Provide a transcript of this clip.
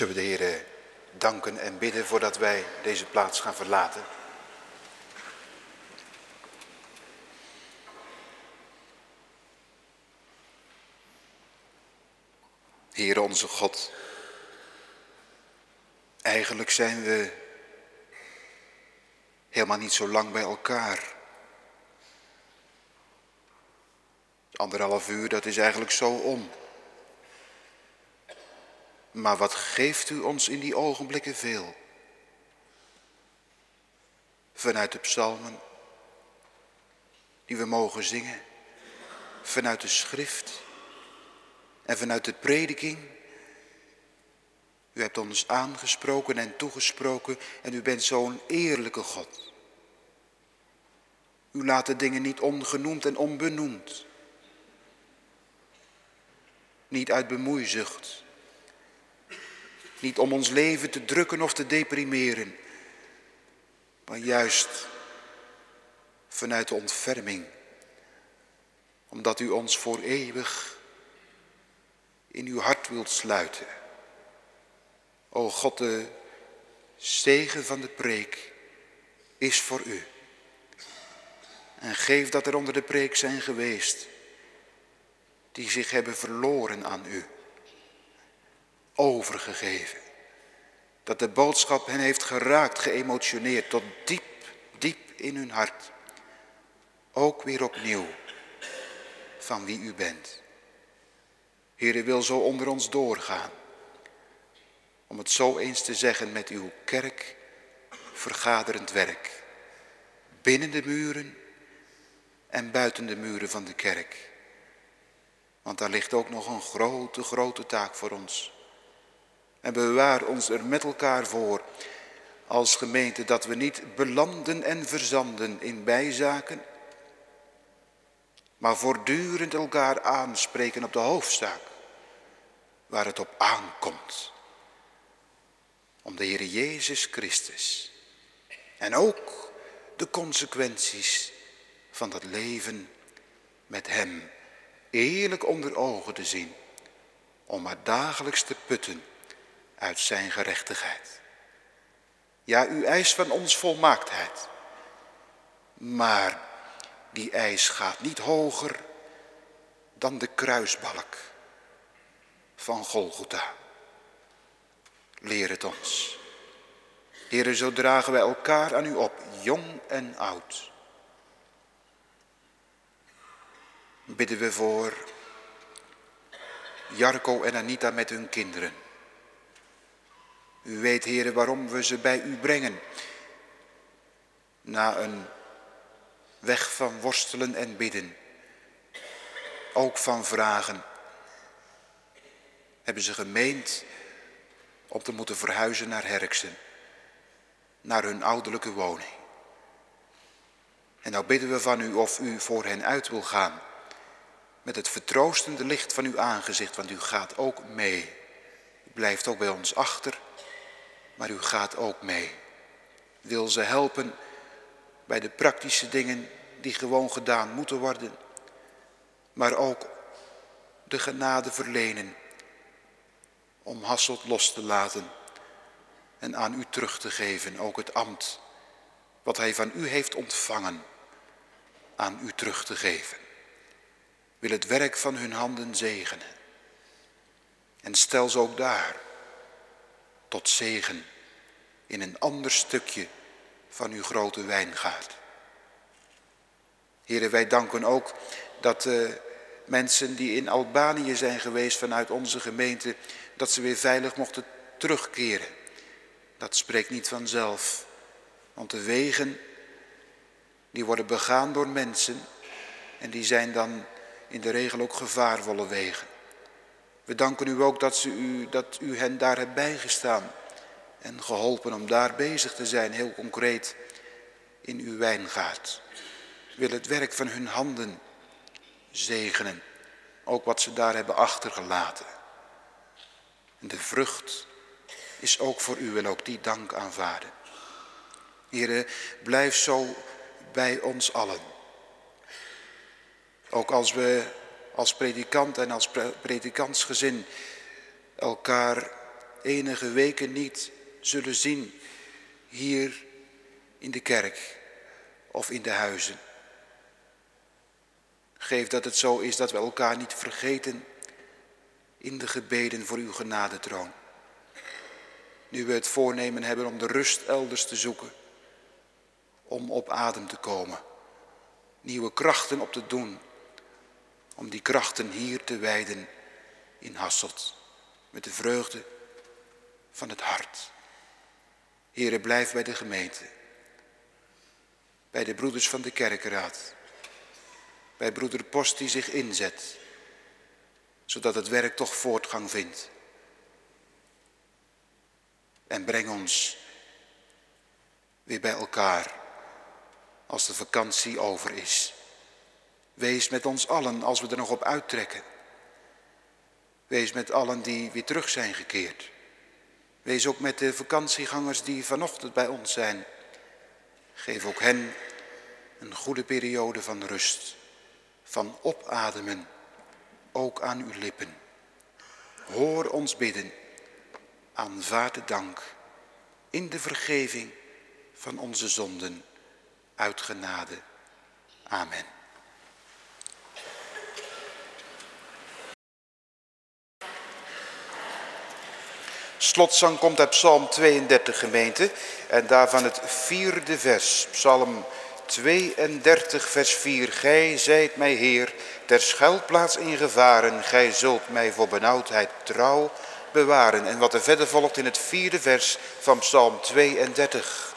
Zullen we de Heer danken en bidden voordat wij deze plaats gaan verlaten? Heere onze God, eigenlijk zijn we helemaal niet zo lang bij elkaar. Anderhalf uur, dat is eigenlijk zo om. Maar wat geeft u ons in die ogenblikken veel? Vanuit de psalmen die we mogen zingen, vanuit de schrift en vanuit de prediking. U hebt ons aangesproken en toegesproken en u bent zo'n eerlijke God. U laat de dingen niet ongenoemd en onbenoemd. Niet uit bemoeizucht. Niet om ons leven te drukken of te deprimeren. Maar juist vanuit de ontferming. Omdat u ons voor eeuwig in uw hart wilt sluiten. O God, de zegen van de preek is voor u. En geef dat er onder de preek zijn geweest die zich hebben verloren aan u, overgegeven. Dat de boodschap hen heeft geraakt, geëmotioneerd, tot diep, diep in hun hart. Ook weer opnieuw van wie u bent. Heer, wil zo onder ons doorgaan. Om het zo eens te zeggen met uw kerk, vergaderend werk. Binnen de muren en buiten de muren van de kerk. Want daar ligt ook nog een grote, grote taak voor ons. En bewaar ons er met elkaar voor als gemeente dat we niet belanden en verzanden in bijzaken, maar voortdurend elkaar aanspreken op de hoofdzaak, waar het op aankomt. Om de Heer Jezus Christus en ook de consequenties van dat leven met Hem eerlijk onder ogen te zien, om maar dagelijks te putten uit Zijn gerechtigheid. Ja, u eist van ons volmaaktheid, maar die eis gaat niet hoger dan de kruisbalk van Golgotha. Leer het ons. Heren, zo dragen wij elkaar aan u op, jong en oud. Bidden we voor Jarko en Anita met hun kinderen. U weet, heren, waarom we ze bij u brengen. Na een weg van worstelen en bidden. Ook van vragen. Hebben ze gemeend om te moeten verhuizen naar Herksen. Naar hun ouderlijke woning. En nou bidden we van u of u voor hen uit wil gaan. Met het vertroostende licht van uw aangezicht, want u gaat ook mee. U blijft ook bij ons achter, maar u gaat ook mee. Wil ze helpen bij de praktische dingen die gewoon gedaan moeten worden, maar ook de genade verlenen om Hasselt los te laten en aan u terug te geven, ook het ambt wat hij van u heeft ontvangen, aan u terug te geven. Wil het werk van hun handen zegenen. En stel ze ook daar tot zegen in een ander stukje van uw grote wijngaard. Heren, wij danken ook dat de mensen die in Albanië zijn geweest vanuit onze gemeente, dat ze weer veilig mochten terugkeren. Dat spreekt niet vanzelf, want de wegen, die worden begaan door mensen en die zijn dan in de regel ook gevaarvolle wegen. We danken u ook dat, ze u, dat u hen daar hebt bijgestaan en geholpen om daar bezig te zijn, heel concreet, in uw wijngaard. Wil het werk van hun handen zegenen, ook wat ze daar hebben achtergelaten. En de vrucht is ook voor u, wil ook die dank aanvaarden. Heren, blijf zo bij ons allen. Ook als we als predikant en als predikantsgezin elkaar enige weken niet zullen zien hier in de kerk of in de huizen. Geef dat het zo is dat we elkaar niet vergeten in de gebeden voor uw genadetroon. Nu we het voornemen hebben om de rust elders te zoeken, om op adem te komen, nieuwe krachten op te doen, om die krachten hier te wijden in Hasselt, met de vreugde van het hart. Here, blijf bij de gemeente, bij de broeders van de kerkenraad, bij broeder Post die zich inzet, zodat het werk toch voortgang vindt. En breng ons weer bij elkaar als de vakantie over is. Wees met ons allen als we er nog op uittrekken. Wees met allen die weer terug zijn gekeerd. Wees ook met de vakantiegangers die vanochtend bij ons zijn. Geef ook hen een goede periode van rust, van opademen, ook aan uw lippen. Hoor ons bidden, aanvaard de dank in de vergeving van onze zonden uit genade. Amen. Slotzang komt uit Psalm 32 gemeente en daarvan het vierde vers. Psalm 32 vers 4. Gij zijt mij Heer, ter schuilplaats in gevaren. Gij zult mij voor benauwdheid trouw bewaren. En wat er verder volgt in het vierde vers van Psalm 32.